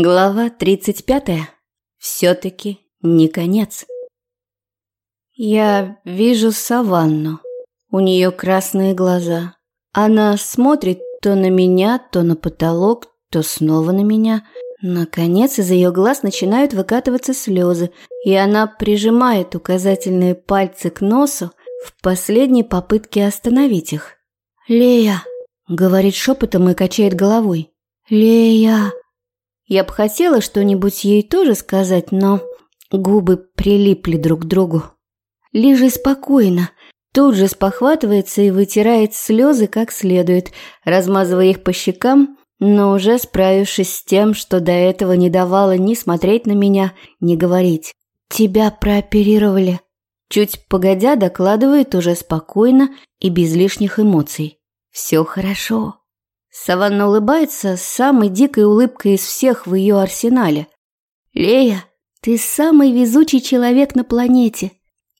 Глава 35. Все-таки не конец. Я вижу саванну. У нее красные глаза. Она смотрит то на меня, то на потолок, то снова на меня. Наконец из ее глаз начинают выкатываться слезы, и она прижимает указательные пальцы к носу в последней попытке остановить их. «Лея!» – говорит шепотом и качает головой. «Лея!» Я бы хотела что-нибудь ей тоже сказать, но губы прилипли друг к другу. Лижи спокойно, тут же спохватывается и вытирает слезы как следует, размазывая их по щекам, но уже справившись с тем, что до этого не давало ни смотреть на меня, ни говорить. «Тебя прооперировали». Чуть погодя докладывает уже спокойно и без лишних эмоций. «Все хорошо». Саванна улыбается самой дикой улыбкой из всех в ее арсенале. «Лея, ты самый везучий человек на планете.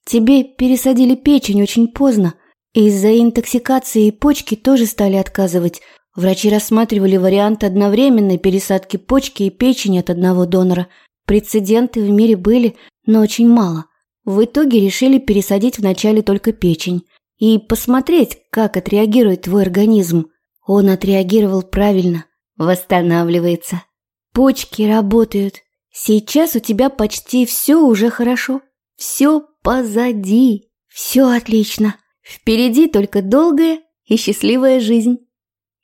Тебе пересадили печень очень поздно. Из-за интоксикации почки тоже стали отказывать. Врачи рассматривали вариант одновременной пересадки почки и печени от одного донора. Прецеденты в мире были, но очень мало. В итоге решили пересадить вначале только печень и посмотреть, как отреагирует твой организм. Он отреагировал правильно, восстанавливается. Почки работают. Сейчас у тебя почти все уже хорошо. Все позади. Все отлично. Впереди только долгая и счастливая жизнь.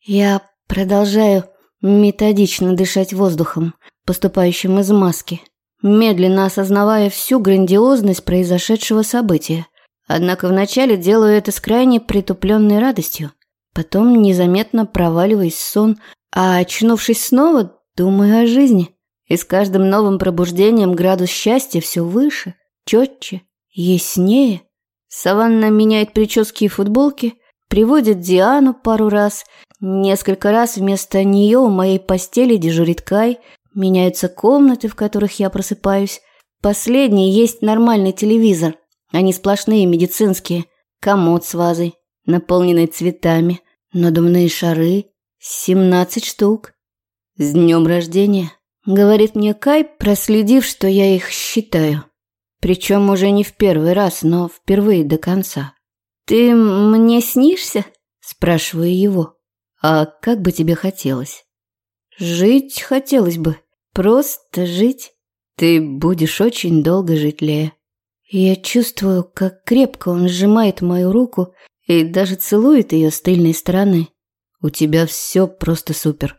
Я продолжаю методично дышать воздухом, поступающим из маски, медленно осознавая всю грандиозность произошедшего события. Однако вначале делаю это с крайне притупленной радостью. Потом незаметно проваливаясь в сон, а очнувшись снова, думаю о жизни. И с каждым новым пробуждением градус счастья все выше, четче, яснее. Саванна меняет прически и футболки, приводит Диану пару раз, несколько раз вместо нее у моей постели дежурит Кай, меняются комнаты, в которых я просыпаюсь. Последний есть нормальный телевизор, а не сплошные медицинские, комод с вазой, наполненный цветами, надувные шары, семнадцать штук. С днем рождения, говорит мне Кай, проследив, что я их считаю. Причем уже не в первый раз, но впервые до конца. «Ты мне снишься?» – спрашиваю его. «А как бы тебе хотелось?» «Жить хотелось бы. Просто жить. Ты будешь очень долго жить, Лея». Я чувствую, как крепко он сжимает мою руку и даже целует ее с тыльной стороны. У тебя все просто супер.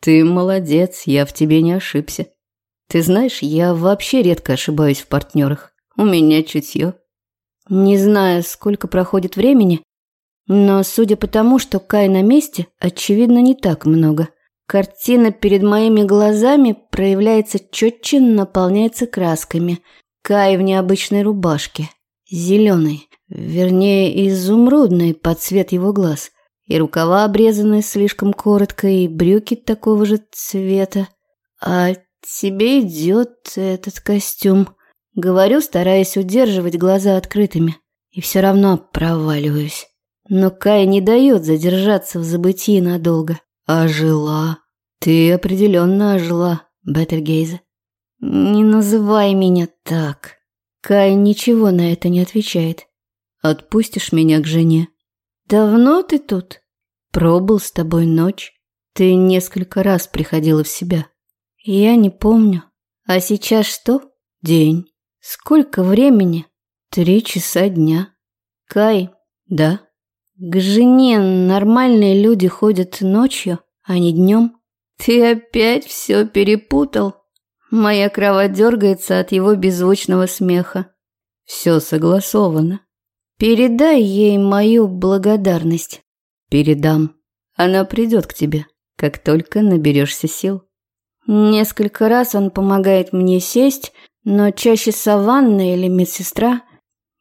Ты молодец, я в тебе не ошибся. Ты знаешь, я вообще редко ошибаюсь в партнерах. У меня чутье. Не знаю, сколько проходит времени, но судя по тому, что Кай на месте, очевидно, не так много. Картина перед моими глазами проявляется четче, наполняется красками. Кай в необычной рубашке. Зеленый, вернее, изумрудный под цвет его глаз. И рукава обрезаны слишком коротко, и брюки такого же цвета. А тебе идет этот костюм. Говорю, стараясь удерживать глаза открытыми. И все равно проваливаюсь. Но Кай не дает задержаться в забытии надолго. Ожила. Ты определенно ожила, Бетельгейзе. Не называй меня так. Кай ничего на это не отвечает. Отпустишь меня к жене? Давно ты тут? Пробыл с тобой ночь. Ты несколько раз приходила в себя. Я не помню. А сейчас что? День. Сколько времени? Три часа дня. Кай, да? К жене нормальные люди ходят ночью, а не днем. Ты опять все перепутал. Моя кровать дергается от его беззвучного смеха. Все согласовано. Передай ей мою благодарность. Передам. Она придет к тебе, как только наберешься сил. Несколько раз он помогает мне сесть, но чаще саванна или медсестра.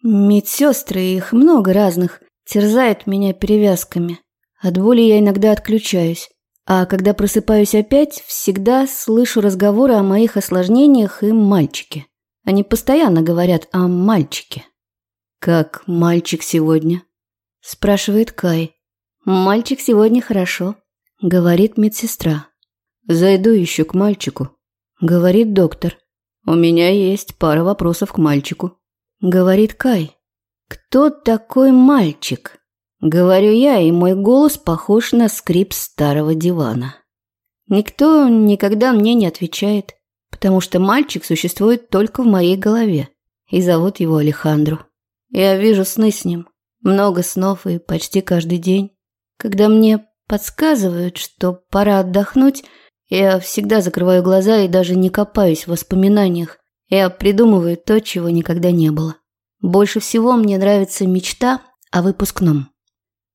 Медсестры, их много разных, терзают меня перевязками. От боли я иногда отключаюсь. А когда просыпаюсь опять, всегда слышу разговоры о моих осложнениях и мальчике. Они постоянно говорят о мальчике. «Как мальчик сегодня?» – спрашивает Кай. «Мальчик сегодня хорошо», – говорит медсестра. Зайду еще к мальчику, говорит доктор. У меня есть пара вопросов к мальчику, говорит Кай. Кто такой мальчик? Говорю я, и мой голос похож на скрип старого дивана. Никто никогда мне не отвечает, потому что мальчик существует только в моей голове, и зовут его Алехандро. Я вижу сны с ним, много снов и почти каждый день. Когда мне подсказывают, что пора отдохнуть, я всегда закрываю глаза и даже не копаюсь в воспоминаниях. Я придумываю то, чего никогда не было. Больше всего мне нравится мечта о выпускном.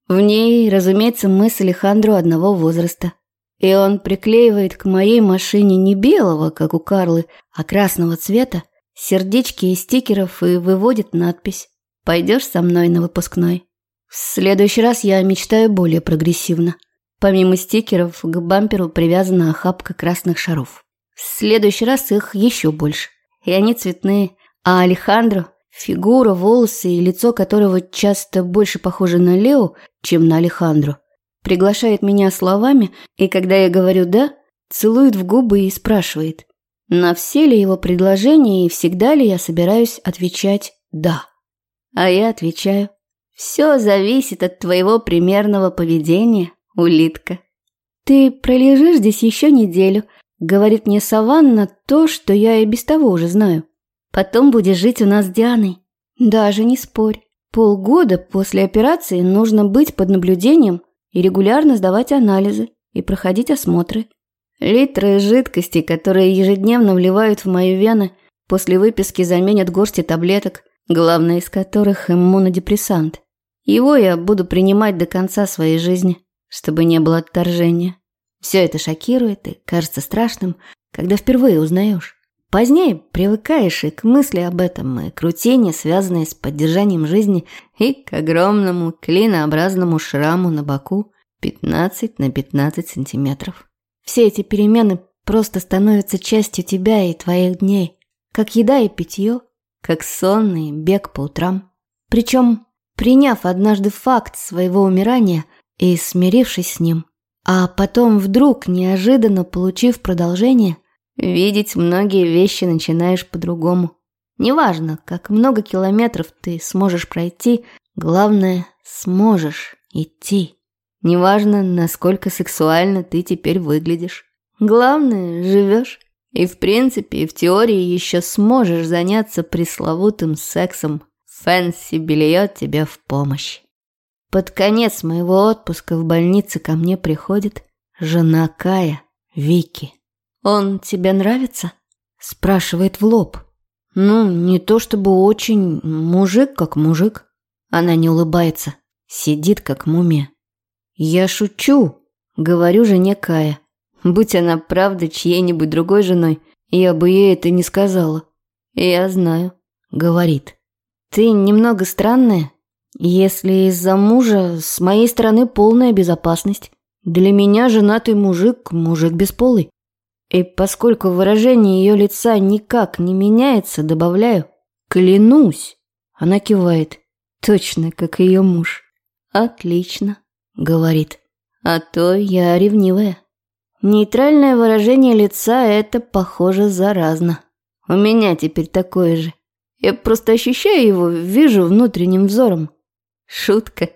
В ней, разумеется, мы с Алехандро одного возраста. И он приклеивает к моей машине не белого, как у Карлы, а красного цвета, сердечки и стикеров и выводит надпись «Пойдешь со мной на выпускной?». В следующий раз я мечтаю более прогрессивно. Помимо стикеров, к бамперу привязана охапка красных шаров. В следующий раз их еще больше. И они цветные. А Алехандро, фигура, волосы и лицо которого часто больше похожи на Лео, чем на Алехандро, приглашает меня словами, и когда я говорю «да», целует в губы и спрашивает, на все ли его предложения и всегда ли я собираюсь отвечать «да». А я отвечаю «все зависит от твоего примерного поведения» улитка. «Ты пролежишь здесь еще неделю», — говорит мне Саванна то, что я и без того уже знаю. «Потом будешь жить у нас с Дианой. Даже не спорь. Полгода после операции нужно быть под наблюдением и регулярно сдавать анализы и проходить осмотры. Литры жидкости, которые ежедневно вливают в мои вены, после выписки заменят горсти таблеток, главное из которых иммунодепрессант. Его я буду принимать до конца своей жизни чтобы не было отторжения. Все это шокирует и кажется страшным, когда впервые узнаешь. Позднее привыкаешь и к мысли об этом, и к рутине, связанной с поддержанием жизни, и к огромному клинообразному шраму на боку 15 на 15 сантиметров. Все эти перемены просто становятся частью тебя и твоих дней, как еда и питье, как сон и бег по утрам. Причем, приняв однажды факт своего умирания – и смирившись с ним, а потом вдруг, неожиданно получив продолжение, видеть многие вещи начинаешь по-другому. Неважно, как много километров ты сможешь пройти, главное, сможешь идти. Неважно, насколько сексуально ты теперь выглядишь. Главное, живешь. И в принципе, и в теории еще сможешь заняться пресловутым сексом. Фэнси белье тебе в помощь. Под конец моего отпуска в больнице ко мне приходит жена Кая, Вики. «Он тебе нравится?» – спрашивает в лоб. «Ну, не то чтобы очень, мужик как мужик». Она не улыбается, сидит как мумия. «Я шучу», – говорю жене Кая. Будь она правда чьей-нибудь другой женой, я бы ей это не сказала. «Я знаю», – говорит. «Ты немного странная, если из-за мужа, с моей стороны полная безопасность. Для меня женатый мужик – мужик бесполый. И поскольку выражение ее лица никак не меняется, добавляю «клянусь». Она кивает, точно как ее муж. «Отлично», – говорит. «А то я ревнивая». Нейтральное выражение лица – это, похоже, заразно. У меня теперь такое же. Я просто ощущаю его, вижу внутренним взором. Шутка.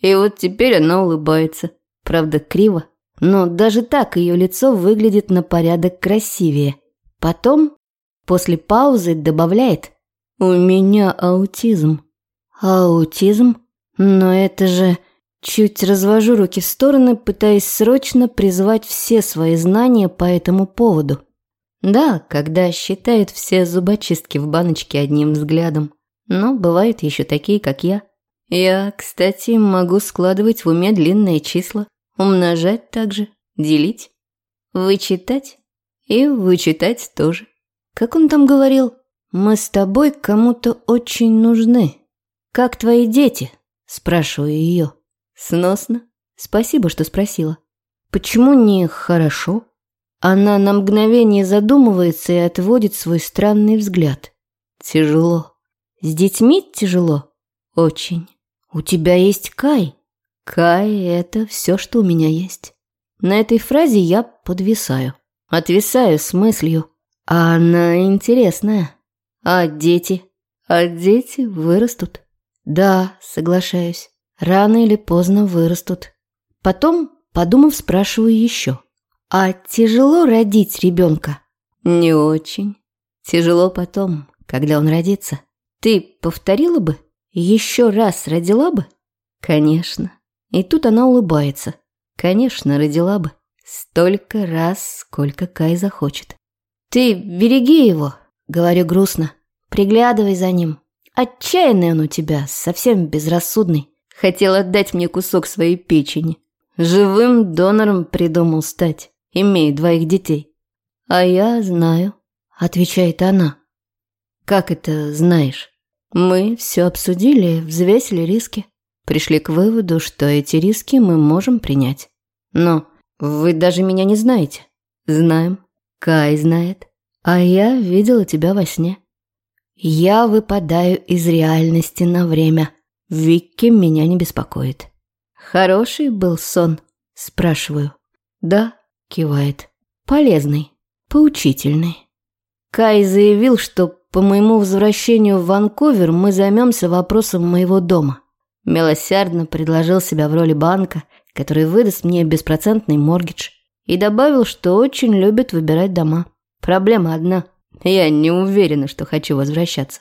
И вот теперь она улыбается. Правда, криво. Но даже так ее лицо выглядит на порядок красивее. Потом, после паузы, добавляет «У меня аутизм». «Аутизм? Но это же...» Чуть развожу руки в стороны, пытаясь срочно призвать все свои знания по этому поводу. Да, когда считают все зубочистки в баночке одним взглядом. Но бывают еще такие, как я – я, кстати, могу складывать в уме длинные числа, умножать также, делить, вычитать и вычитать тоже. Как он там говорил? Мы с тобой кому-то очень нужны. Как твои дети? Спрашиваю ее. Сносно. Спасибо, что спросила. Почему не хорошо? Она на мгновение задумывается и отводит свой странный взгляд. Тяжело. С детьми тяжело? Очень. «У тебя есть Кай». «Кай – это все, что у меня есть». На этой фразе я подвисаю. Отвисаю с мыслью. А она интересная. А дети? А дети вырастут. Да, соглашаюсь. Рано или поздно вырастут. Потом, подумав, спрашиваю еще. А тяжело родить ребенка? Не очень. Тяжело потом, когда он родится. Ты повторила бы? Еще раз родила бы? Конечно. И тут она улыбается. Конечно, родила бы. Столько раз, сколько Кай захочет. Ты береги его, говорю грустно. Приглядывай за ним. Отчаянный он у тебя, совсем безрассудный. Хотел отдать мне кусок своей печени. Живым донором придумал стать, имея двоих детей. А я знаю, отвечает она. Как это знаешь? Мы все обсудили, взвесили риски. Пришли к выводу, что эти риски мы можем принять. Но вы даже меня не знаете. Знаем. Кай знает. А я видела тебя во сне. Я выпадаю из реальности на время. Вики меня не беспокоит. Хороший был сон, спрашиваю. Да, кивает. Полезный, поучительный. Кай заявил, что по моему возвращению в Ванкувер мы займемся вопросом моего дома. Милосердно предложил себя в роли банка, который выдаст мне беспроцентный моргидж, и добавил, что очень любит выбирать дома. Проблема одна. Я не уверена, что хочу возвращаться.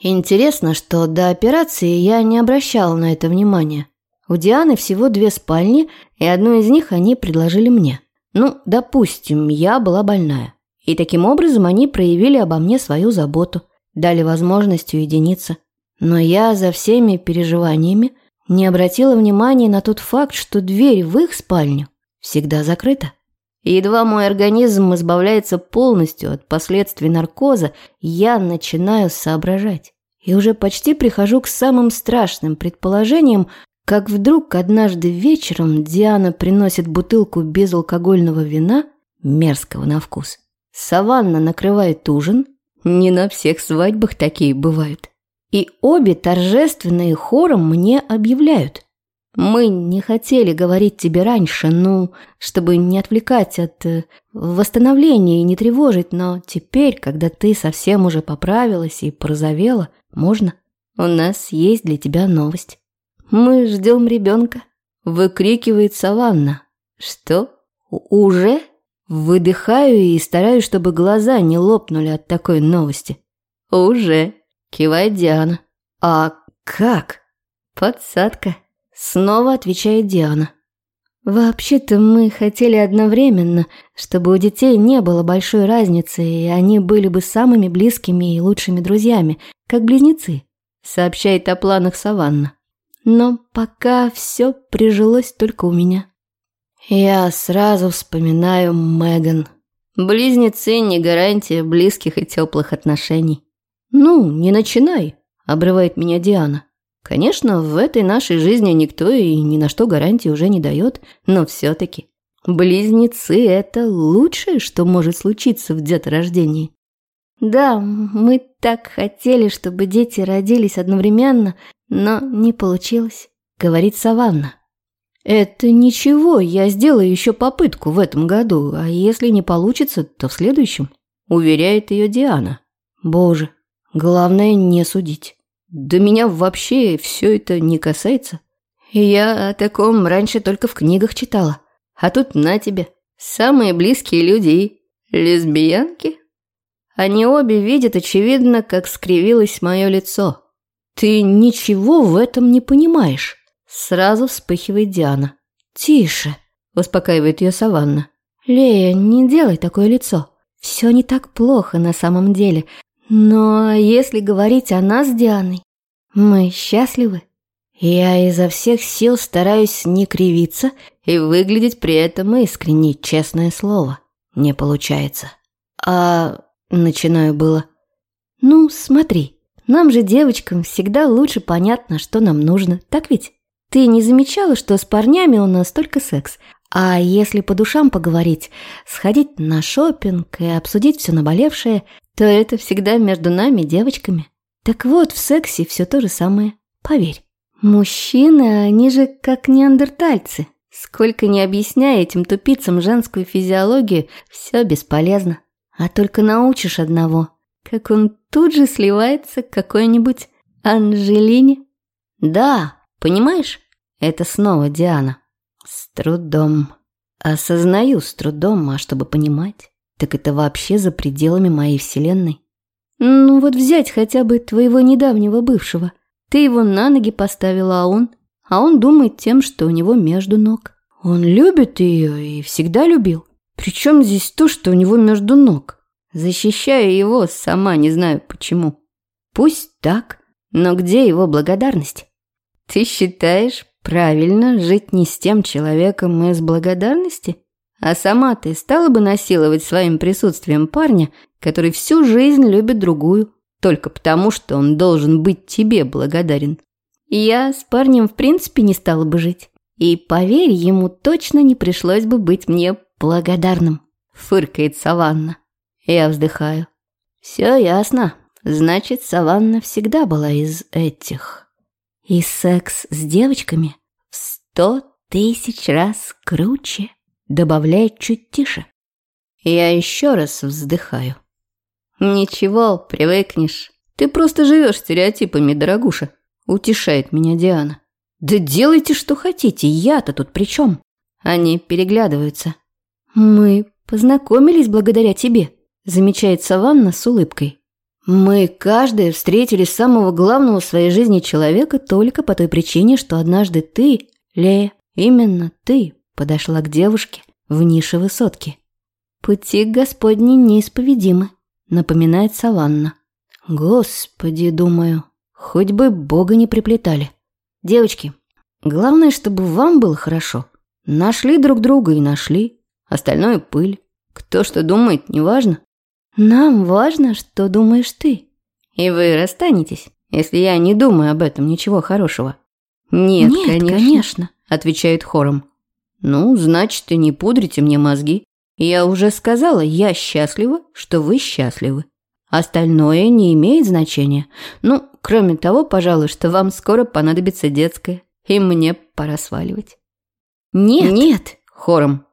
Интересно, что до операции я не обращала на это внимания. У Дианы всего две спальни, и одну из них они предложили мне. Ну, допустим, я была больная. И таким образом они проявили обо мне свою заботу, дали возможность уединиться. Но я за всеми переживаниями не обратила внимания на тот факт, что дверь в их спальню всегда закрыта. Едва мой организм избавляется полностью от последствий наркоза, я начинаю соображать. И уже почти прихожу к самым страшным предположениям, как вдруг однажды вечером Диана приносит бутылку безалкогольного вина, мерзкого на вкус. Саванна накрывает ужин. Не на всех свадьбах такие бывают. И обе торжественные хором мне объявляют. Мы не хотели говорить тебе раньше, ну, чтобы не отвлекать от э, восстановления и не тревожить, но теперь, когда ты совсем уже поправилась и порозовела, можно. У нас есть для тебя новость. Мы ждем ребенка. Выкрикивает Саванна. Что? Уже? Выдыхаю и стараюсь, чтобы глаза не лопнули от такой новости. Уже. Кивает Диана. А как? Подсадка. Снова отвечает Диана. Вообще-то мы хотели одновременно, чтобы у детей не было большой разницы, и они были бы самыми близкими и лучшими друзьями, как близнецы, сообщает о планах Саванна. Но пока все прижилось только у меня. Я сразу вспоминаю Меган. Близнецы не гарантия близких и теплых отношений. «Ну, не начинай», – обрывает меня Диана. Конечно, в этой нашей жизни никто и ни на что гарантии уже не дает, но все-таки близнецы – это лучшее, что может случиться в деторождении. Да, мы так хотели, чтобы дети родились одновременно, но не получилось, говорит Саванна. Это ничего, я сделаю еще попытку в этом году, а если не получится, то в следующем, уверяет ее Диана. Боже, Главное не судить. Да меня вообще все это не касается. Я о таком раньше только в книгах читала. А тут на тебе. Самые близкие люди и лесбиянки. Они обе видят, очевидно, как скривилось мое лицо. Ты ничего в этом не понимаешь. Сразу вспыхивает Диана. Тише, успокаивает ее Саванна. Лея, не делай такое лицо. Все не так плохо на самом деле. Но если говорить о нас с Дианой, мы счастливы. Я изо всех сил стараюсь не кривиться и выглядеть при этом искренне, честное слово. Не получается. А начинаю было. Ну, смотри, нам же, девочкам, всегда лучше понятно, что нам нужно, так ведь? Ты не замечала, что с парнями у нас только секс, а если по душам поговорить, сходить на шопинг и обсудить все наболевшее, то это всегда между нами, девочками. Так вот, в сексе все то же самое. Поверь. Мужчины, они же как неандертальцы. Сколько не объясняя этим тупицам женскую физиологию, все бесполезно. А только научишь одного, как он тут же сливается к какой-нибудь Анжелине. Да, понимаешь? Это снова Диана. С трудом. Осознаю с трудом, а чтобы понимать, так это вообще за пределами моей вселенной. Ну вот взять хотя бы твоего недавнего бывшего. Ты его на ноги поставила, а он... А он думает тем, что у него между ног. Он любит ее и всегда любил. Причем здесь то, что у него между ног? Защищаю его, сама не знаю почему. Пусть так, но где его благодарность? Ты считаешь правильно жить не с тем человеком из благодарности? А сама ты стала бы насиловать своим присутствием парня, который всю жизнь любит другую, только потому, что он должен быть тебе благодарен. Я с парнем в принципе не стала бы жить. И поверь, ему точно не пришлось бы быть мне благодарным. Фыркает Саванна. Я вздыхаю. Все ясно. Значит, Саванна всегда была из этих. И секс с девочками в сто тысяч раз круче. Добавляет чуть тише. Я еще раз вздыхаю. Ничего, привыкнешь. Ты просто живешь стереотипами, дорогуша. Утешает меня Диана. Да делайте, что хотите, я-то тут при чем? Они переглядываются. Мы познакомились благодаря тебе, замечает Саванна с улыбкой. Мы каждая встретили самого главного в своей жизни человека только по той причине, что однажды ты, Лея, именно ты, подошла к девушке в нише высотки. «Пути Господни неисповедимы», — напоминает Саванна. «Господи, думаю, хоть бы Бога не приплетали. Девочки, главное, чтобы вам было хорошо. Нашли друг друга и нашли. Остальное пыль. Кто что думает, неважно. Нам важно, что думаешь ты. И вы расстанетесь, если я не думаю об этом ничего хорошего. Нет, Нет конечно, конечно, отвечает хором. Ну, значит, и не пудрите мне мозги. Я уже сказала, я счастлива, что вы счастливы. Остальное не имеет значения. Ну, кроме того, пожалуй, что вам скоро понадобится детская, и мне пора сваливать. Нет, нет, хором.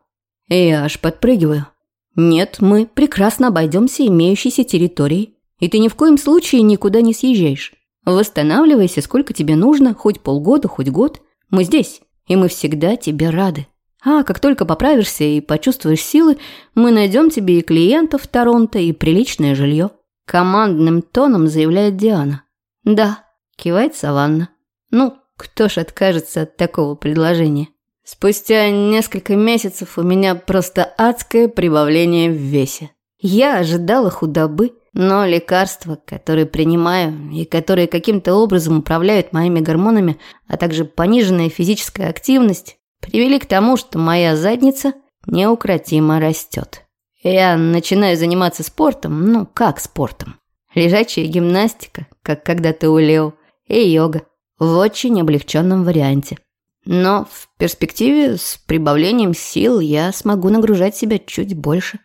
Я аж подпрыгиваю. Нет, мы прекрасно обойдемся имеющейся территорией, и ты ни в коем случае никуда не съезжаешь. Восстанавливайся, сколько тебе нужно, хоть полгода, хоть год. Мы здесь, и мы всегда тебе рады. А как только поправишься и почувствуешь силы, мы найдем тебе и клиентов в Торонто, и приличное жилье. Командным тоном заявляет Диана. Да, кивает Саванна. Ну, кто ж откажется от такого предложения? Спустя несколько месяцев у меня просто адское прибавление в весе. Я ожидала худобы, но лекарства, которые принимаю и которые каким-то образом управляют моими гормонами, а также пониженная физическая активность, привели к тому, что моя задница неукротимо растет. Я начинаю заниматься спортом, ну как спортом? Лежачая гимнастика, как когда-то у Лео, и йога в очень облегченном варианте. Но в перспективе с прибавлением сил я смогу нагружать себя чуть больше.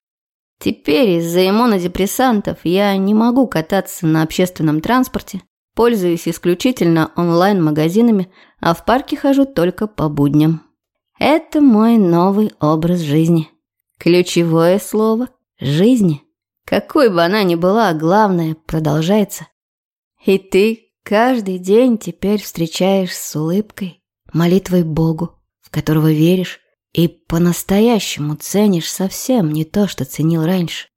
Теперь из-за иммунодепрессантов я не могу кататься на общественном транспорте, пользуюсь исключительно онлайн-магазинами, а в парке хожу только по будням. Это мой новый образ жизни. Ключевое слово – жизни. Какой бы она ни была, главное – продолжается. И ты каждый день теперь встречаешь с улыбкой, молитвой Богу, в которого веришь, и по-настоящему ценишь совсем не то, что ценил раньше.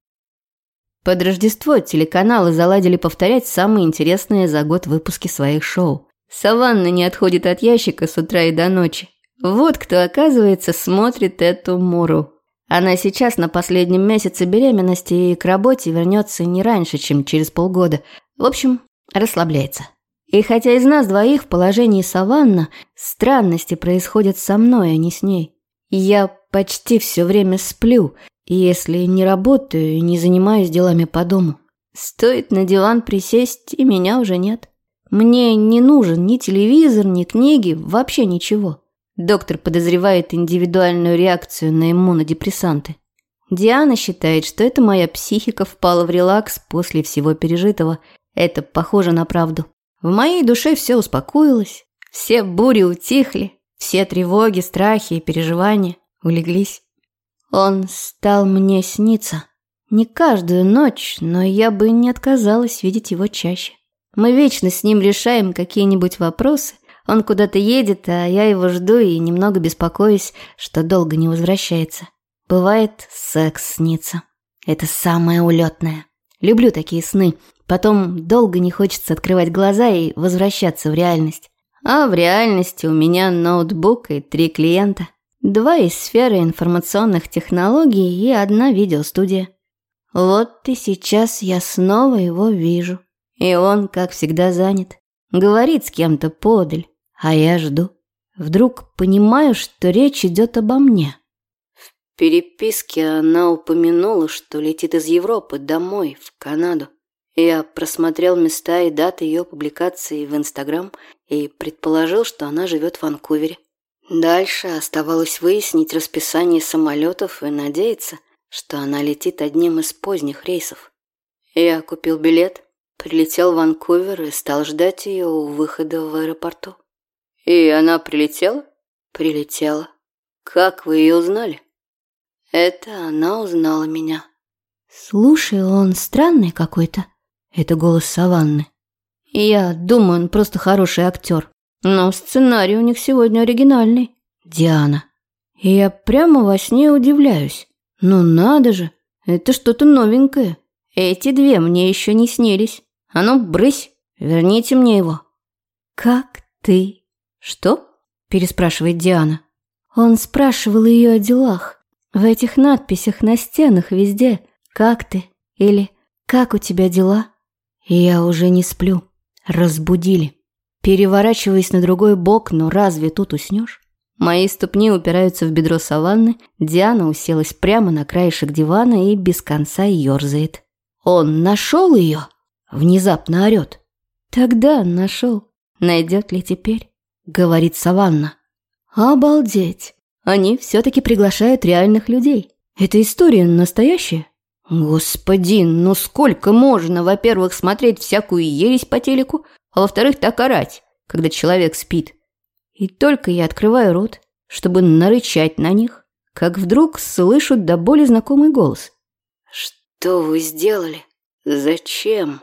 Под Рождество телеканалы заладили повторять самые интересные за год выпуски своих шоу. Саванна не отходит от ящика с утра и до ночи. Вот кто, оказывается, смотрит эту Муру. Она сейчас на последнем месяце беременности и к работе вернется не раньше, чем через полгода. В общем, расслабляется. И хотя из нас двоих в положении саванна, странности происходят со мной, а не с ней. Я почти все время сплю, если не работаю и не занимаюсь делами по дому. Стоит на диван присесть, и меня уже нет. Мне не нужен ни телевизор, ни книги, вообще ничего. Доктор подозревает индивидуальную реакцию на иммунодепрессанты. Диана считает, что это моя психика впала в релакс после всего пережитого. Это похоже на правду. В моей душе все успокоилось, все бури утихли, Все тревоги, страхи и переживания улеглись. Он стал мне сниться. Не каждую ночь, но я бы не отказалась видеть его чаще. Мы вечно с ним решаем какие-нибудь вопросы. Он куда-то едет, а я его жду и немного беспокоюсь, что долго не возвращается. Бывает, секс снится. Это самое улетное. Люблю такие сны. Потом долго не хочется открывать глаза и возвращаться в реальность. А в реальности у меня ноутбук и три клиента. Два из сферы информационных технологий и одна видеостудия. Вот и сейчас я снова его вижу. И он, как всегда, занят. Говорит с кем-то подаль, а я жду. Вдруг понимаю, что речь идет обо мне. В переписке она упомянула, что летит из Европы домой, в Канаду. Я просмотрел места и даты ее публикации в Инстаграм и предположил, что она живет в Ванкувере. Дальше оставалось выяснить расписание самолетов и надеяться, что она летит одним из поздних рейсов. Я купил билет, прилетел в Ванкувер и стал ждать ее у выхода в аэропорту. И она прилетела? Прилетела. Как вы ее узнали? Это она узнала меня. Слушай, он странный какой-то. Это голос Саванны. Я думаю, он просто хороший актер. Но сценарий у них сегодня оригинальный. Диана. И я прямо во сне удивляюсь. Ну надо же, это что-то новенькое. Эти две мне еще не снились. А ну, брысь, верните мне его. Как ты? Что? Переспрашивает Диана. Он спрашивал ее о делах. В этих надписях на стенах везде. Как ты? Или как у тебя дела? Я уже не сплю. Разбудили. Переворачиваясь на другой бок, но разве тут уснешь? Мои ступни упираются в бедро саванны, Диана уселась прямо на краешек дивана и без конца ерзает. «Он нашел ее?» Внезапно орет. «Тогда нашел. Найдет ли теперь?» Говорит Саванна. «Обалдеть! Они все-таки приглашают реальных людей. Эта история настоящая?» «Господин, ну сколько можно, во-первых, смотреть всякую ересь по телеку, а во-вторых, так орать, когда человек спит. И только я открываю рот, чтобы нарычать на них, как вдруг слышу до боли знакомый голос. «Что вы сделали? Зачем?»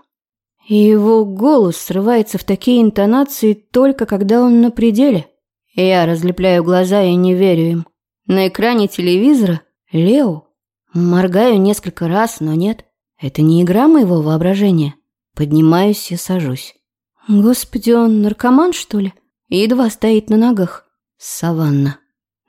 И его голос срывается в такие интонации только когда он на пределе. Я разлепляю глаза и не верю им. На экране телевизора Лео. Моргаю несколько раз, но нет. Это не игра моего воображения. Поднимаюсь и сажусь. Господи, он наркоман, что ли? Едва стоит на ногах. Саванна.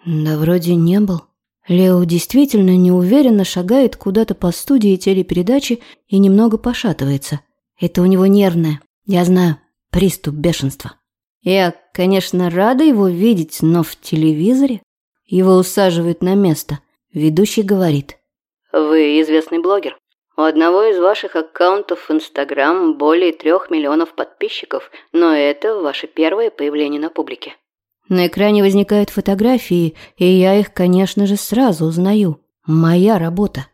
Да вроде не был. Лео действительно неуверенно шагает куда-то по студии телепередачи и немного пошатывается. Это у него нервное, я знаю, приступ бешенства. Я, конечно, рада его видеть, но в телевизоре его усаживают на место. Ведущий говорит. «Вы известный блогер. У одного из ваших аккаунтов в Инстаграм более трех миллионов подписчиков, но это ваше первое появление на публике. На экране возникают фотографии, и я их, конечно же, сразу узнаю. Моя работа.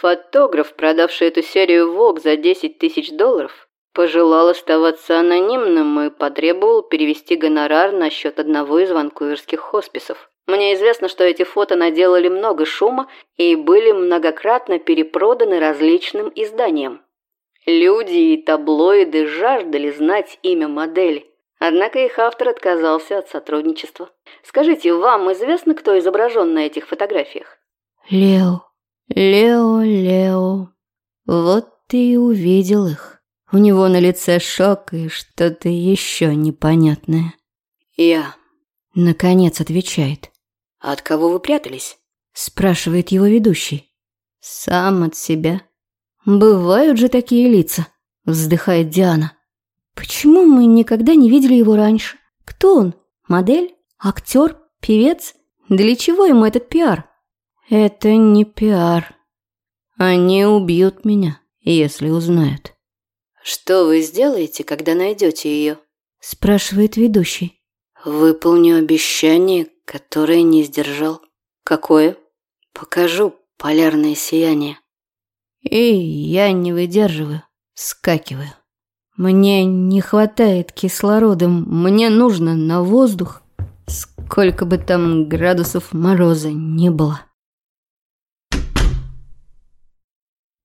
Фотограф, продавший эту серию Vogue за 10 тысяч долларов, пожелал оставаться анонимным и потребовал перевести гонорар на счет одного из ванкуверских хосписов. Мне известно, что эти фото наделали много шума и были многократно перепроданы различным изданиям. Люди и таблоиды жаждали знать имя модели, однако их автор отказался от сотрудничества. Скажите, вам известно, кто изображен на этих фотографиях? Лео, Лео, Лео. Вот ты и увидел их. У него на лице шок и что-то еще непонятное. Я, наконец, отвечает. «А от кого вы прятались?» – спрашивает его ведущий. «Сам от себя». «Бывают же такие лица», – вздыхает Диана. «Почему мы никогда не видели его раньше? Кто он? Модель? Актер? Певец? Для чего ему этот пиар?» «Это не пиар. Они убьют меня, если узнают». «Что вы сделаете, когда найдете ее?» – спрашивает ведущий. «Выполню обещание, которое не сдержал. Какое? Покажу полярное сияние. И я не выдерживаю, скакиваю. Мне не хватает кислорода, мне нужно на воздух. Сколько бы там градусов мороза не было.